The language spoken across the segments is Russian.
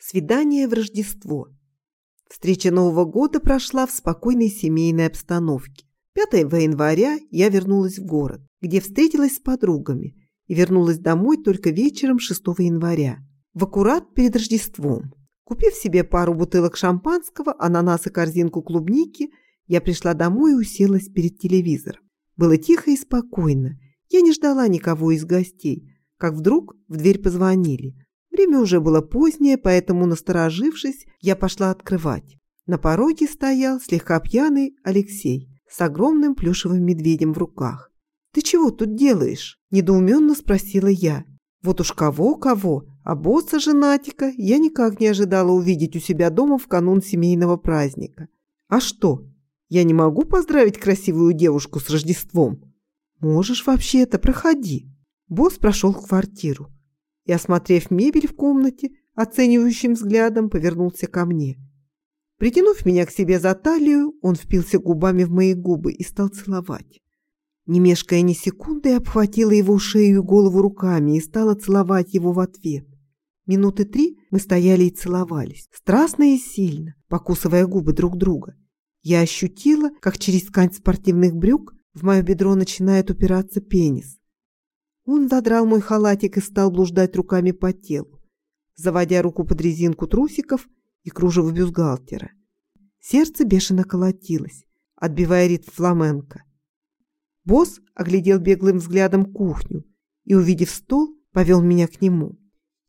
Свидание в Рождество. Встреча Нового года прошла в спокойной семейной обстановке. 5 января я вернулась в город, где встретилась с подругами и вернулась домой только вечером 6 января, в аккурат перед Рождеством. Купив себе пару бутылок шампанского, ананас и корзинку клубники, я пришла домой и уселась перед телевизором. Было тихо и спокойно. Я не ждала никого из гостей, как вдруг в дверь позвонили – Время уже было позднее, поэтому, насторожившись, я пошла открывать. На пороге стоял слегка пьяный Алексей с огромным плюшевым медведем в руках. «Ты чего тут делаешь?» – недоуменно спросила я. Вот уж кого-кого, а босса женатика я никак не ожидала увидеть у себя дома в канун семейного праздника. «А что, я не могу поздравить красивую девушку с Рождеством?» «Можешь вообще-то, проходи». Босс прошел в квартиру и, осмотрев мебель в комнате, оценивающим взглядом повернулся ко мне. Притянув меня к себе за талию, он впился губами в мои губы и стал целовать. Не мешкая ни секунды, обхватила его шею и голову руками и стала целовать его в ответ. Минуты три мы стояли и целовались, страстно и сильно, покусывая губы друг друга. Я ощутила, как через ткань спортивных брюк в мое бедро начинает упираться пенис. Он задрал мой халатик и стал блуждать руками по телу, заводя руку под резинку трусиков и кружево бюстгальтера. Сердце бешено колотилось, отбивая ритм фламенко. Босс оглядел беглым взглядом кухню и, увидев стол, повел меня к нему.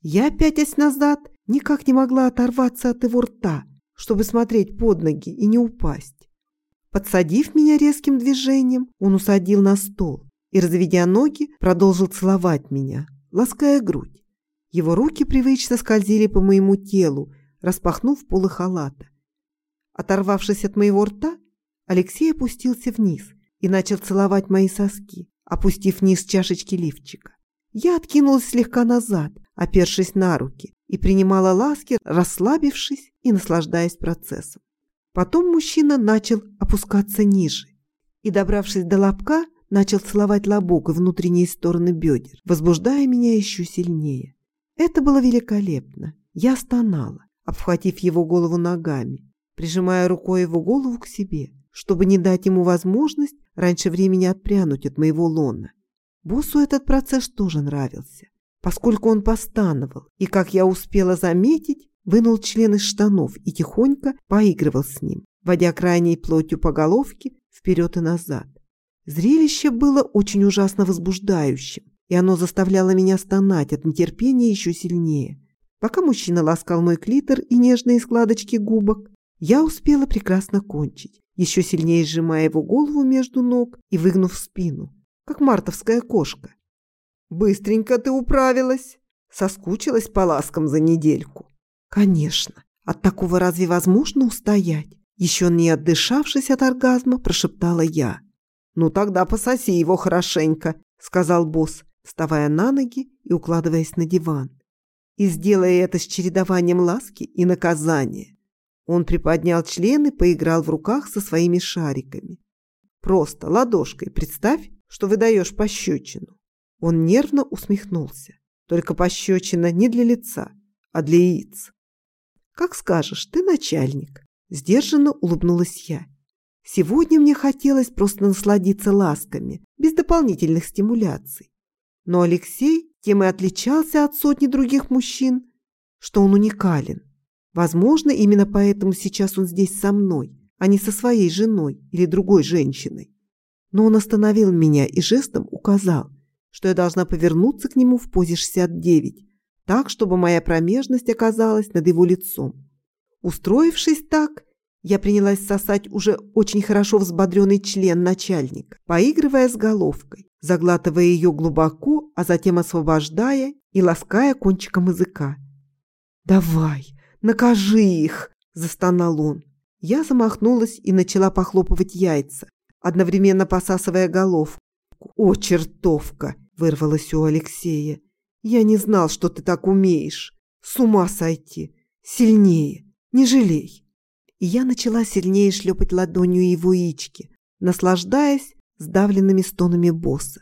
Я, пятясь назад, никак не могла оторваться от его рта, чтобы смотреть под ноги и не упасть. Подсадив меня резким движением, он усадил на стол и, разведя ноги, продолжил целовать меня, лаская грудь. Его руки привычно скользили по моему телу, распахнув полы халата. Оторвавшись от моего рта, Алексей опустился вниз и начал целовать мои соски, опустив вниз чашечки лифчика. Я откинулась слегка назад, опершись на руки, и принимала ласки, расслабившись и наслаждаясь процессом. Потом мужчина начал опускаться ниже и, добравшись до лобка, начал целовать лобок и внутренние стороны бедер, возбуждая меня еще сильнее. Это было великолепно. Я стонала, обхватив его голову ногами, прижимая рукой его голову к себе, чтобы не дать ему возможность раньше времени отпрянуть от моего лона. Боссу этот процесс тоже нравился, поскольку он постановал, и, как я успела заметить, вынул член из штанов и тихонько поигрывал с ним, водя крайней плотью по головке вперед и назад. Зрелище было очень ужасно возбуждающим, и оно заставляло меня стонать от нетерпения еще сильнее. Пока мужчина ласкал мой клитор и нежные складочки губок, я успела прекрасно кончить, еще сильнее сжимая его голову между ног и выгнув спину, как мартовская кошка. «Быстренько ты управилась!» Соскучилась по ласкам за недельку. «Конечно, от такого разве возможно устоять?» Еще не отдышавшись от оргазма, прошептала я. «Ну тогда пососи его хорошенько», — сказал босс, вставая на ноги и укладываясь на диван. И сделая это с чередованием ласки и наказания. Он приподнял член и поиграл в руках со своими шариками. «Просто ладошкой представь, что выдаешь пощечину». Он нервно усмехнулся. «Только пощечина не для лица, а для яиц». «Как скажешь, ты начальник», — сдержанно улыбнулась я. Сегодня мне хотелось просто насладиться ласками, без дополнительных стимуляций. Но Алексей тем и отличался от сотни других мужчин, что он уникален. Возможно, именно поэтому сейчас он здесь со мной, а не со своей женой или другой женщиной. Но он остановил меня и жестом указал, что я должна повернуться к нему в позе 69, так, чтобы моя промежность оказалась над его лицом. Устроившись так, я принялась сосать уже очень хорошо взбодренный член начальника, поигрывая с головкой, заглатывая ее глубоко, а затем освобождая и лаская кончиком языка. «Давай, накажи их!» – застонал он. Я замахнулась и начала похлопывать яйца, одновременно посасывая головку. «О, чертовка!» – вырвалось у Алексея. «Я не знал, что ты так умеешь. С ума сойти! Сильнее! Не жалей!» И я начала сильнее шлепать ладонью его яички, наслаждаясь сдавленными стонами босса.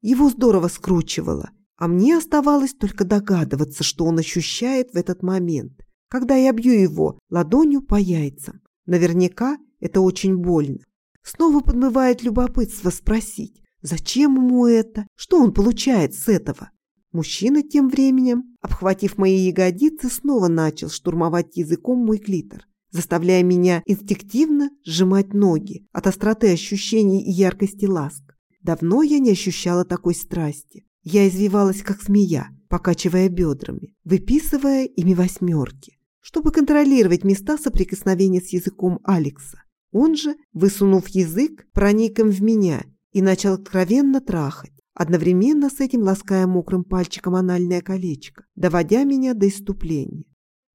Его здорово скручивало, а мне оставалось только догадываться, что он ощущает в этот момент, когда я бью его ладонью по яйцам. Наверняка это очень больно. Снова подмывает любопытство спросить, зачем ему это, что он получает с этого. Мужчина тем временем, обхватив мои ягодицы, снова начал штурмовать языком мой клитор, заставляя меня инстинктивно сжимать ноги от остроты ощущений и яркости ласк. Давно я не ощущала такой страсти. Я извивалась, как змея, покачивая бедрами, выписывая ими восьмерки, чтобы контролировать места соприкосновения с языком Алекса. Он же, высунув язык, проник им в меня и начал откровенно трахать, одновременно с этим лаская мокрым пальчиком анальное колечко, доводя меня до иступления.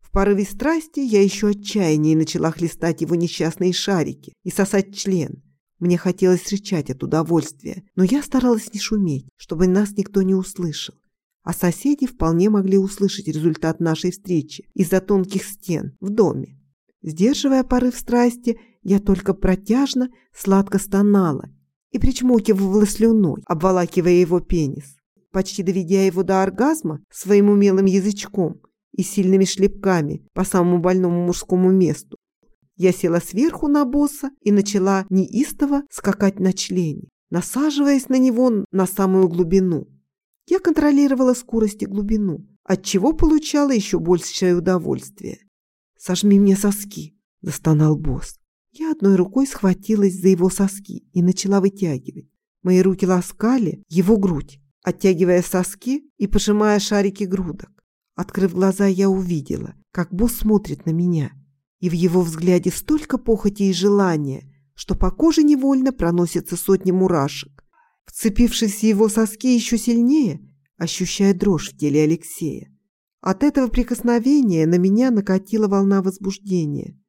В порыве страсти я еще отчаяннее начала хлестать его несчастные шарики и сосать член. Мне хотелось рычать от удовольствия, но я старалась не шуметь, чтобы нас никто не услышал. А соседи вполне могли услышать результат нашей встречи из-за тонких стен в доме. Сдерживая порыв страсти, я только протяжно, сладко стонала и причмокивала слюной, обволакивая его пенис. Почти доведя его до оргазма своим умелым язычком и сильными шлепками по самому больному мужскому месту, я села сверху на босса и начала неистово скакать на члене, насаживаясь на него на самую глубину. Я контролировала скорость и глубину, отчего получала еще большее удовольствие. «Сожми мне соски», – застонал босс. Я одной рукой схватилась за его соски и начала вытягивать. Мои руки ласкали его грудь, оттягивая соски и пожимая шарики грудок. Открыв глаза, я увидела, как босс смотрит на меня. И в его взгляде столько похоти и желания, что по коже невольно проносятся сотни мурашек. Вцепившись в его соски еще сильнее, ощущая дрожь в теле Алексея. От этого прикосновения на меня накатила волна возбуждения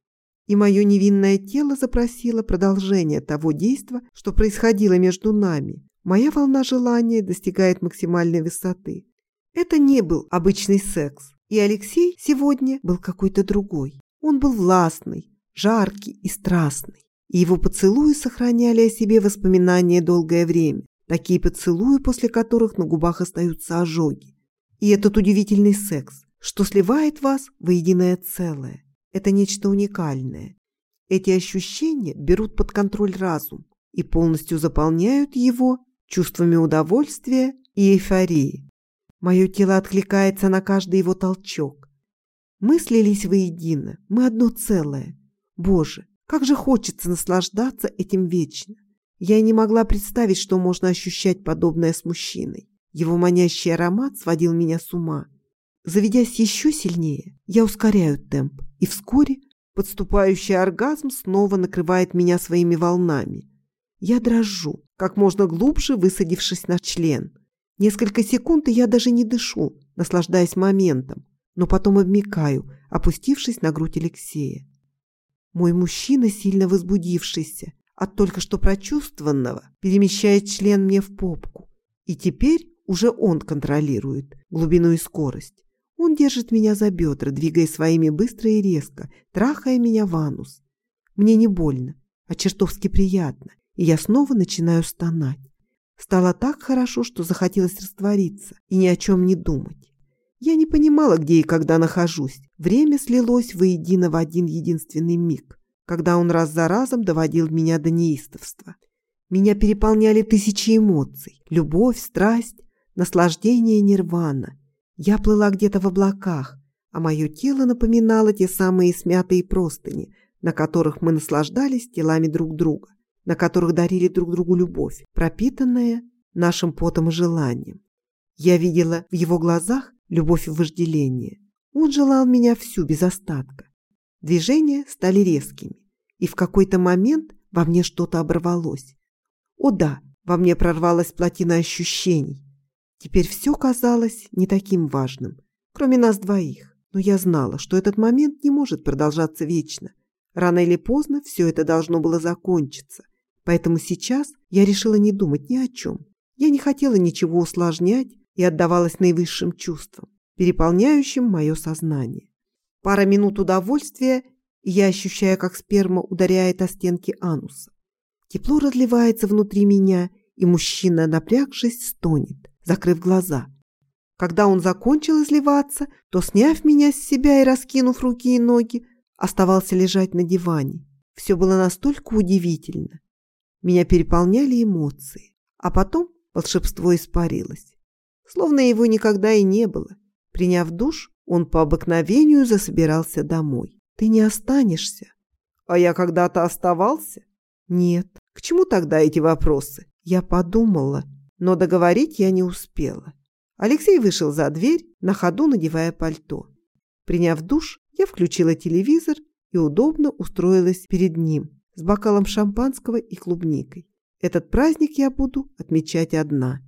и мое невинное тело запросило продолжение того действа, что происходило между нами. Моя волна желания достигает максимальной высоты. Это не был обычный секс, и Алексей сегодня был какой-то другой. Он был властный, жаркий и страстный, и его поцелуи сохраняли о себе воспоминания долгое время, такие поцелуи, после которых на губах остаются ожоги. И этот удивительный секс, что сливает вас воединое целое. Это нечто уникальное. Эти ощущения берут под контроль разум и полностью заполняют его чувствами удовольствия и эйфории. Мое тело откликается на каждый его толчок. Мы слились воедино, мы одно целое. Боже, как же хочется наслаждаться этим вечно. Я не могла представить, что можно ощущать подобное с мужчиной. Его манящий аромат сводил меня с ума. Заведясь еще сильнее, я ускоряю темп, и вскоре подступающий оргазм снова накрывает меня своими волнами. Я дрожу, как можно глубже высадившись на член. Несколько секунд, и я даже не дышу, наслаждаясь моментом, но потом обмикаю, опустившись на грудь Алексея. Мой мужчина, сильно возбудившийся от только что прочувствованного, перемещает член мне в попку. И теперь уже он контролирует глубину и скорость. Он держит меня за бедра, двигая своими быстро и резко, трахая меня в анус. Мне не больно, а чертовски приятно, и я снова начинаю стонать. Стало так хорошо, что захотелось раствориться и ни о чем не думать. Я не понимала, где и когда нахожусь. Время слилось воедино в один единственный миг, когда он раз за разом доводил меня до неистовства. Меня переполняли тысячи эмоций. Любовь, страсть, наслаждение нирвана. Я плыла где-то в облаках, а мое тело напоминало те самые смятые простыни, на которых мы наслаждались телами друг друга, на которых дарили друг другу любовь, пропитанная нашим потом и желанием. Я видела в его глазах любовь и вожделение. Он желал меня всю без остатка. Движения стали резкими, и в какой-то момент во мне что-то оборвалось. О да, во мне прорвалась плотина ощущений, Теперь все казалось не таким важным, кроме нас двоих. Но я знала, что этот момент не может продолжаться вечно. Рано или поздно все это должно было закончиться. Поэтому сейчас я решила не думать ни о чем. Я не хотела ничего усложнять и отдавалась наивысшим чувствам, переполняющим мое сознание. Пара минут удовольствия, и я ощущаю, как сперма ударяет о стенки ануса. Тепло разливается внутри меня, и мужчина, напрягшись, стонет закрыв глаза. Когда он закончил изливаться, то, сняв меня с себя и раскинув руки и ноги, оставался лежать на диване. Все было настолько удивительно. Меня переполняли эмоции. А потом волшебство испарилось. Словно его никогда и не было. Приняв душ, он по обыкновению засобирался домой. «Ты не останешься?» «А я когда-то оставался?» «Нет». «К чему тогда эти вопросы?» Я подумала, но договорить я не успела. Алексей вышел за дверь, на ходу надевая пальто. Приняв душ, я включила телевизор и удобно устроилась перед ним с бокалом шампанского и клубникой. Этот праздник я буду отмечать одна.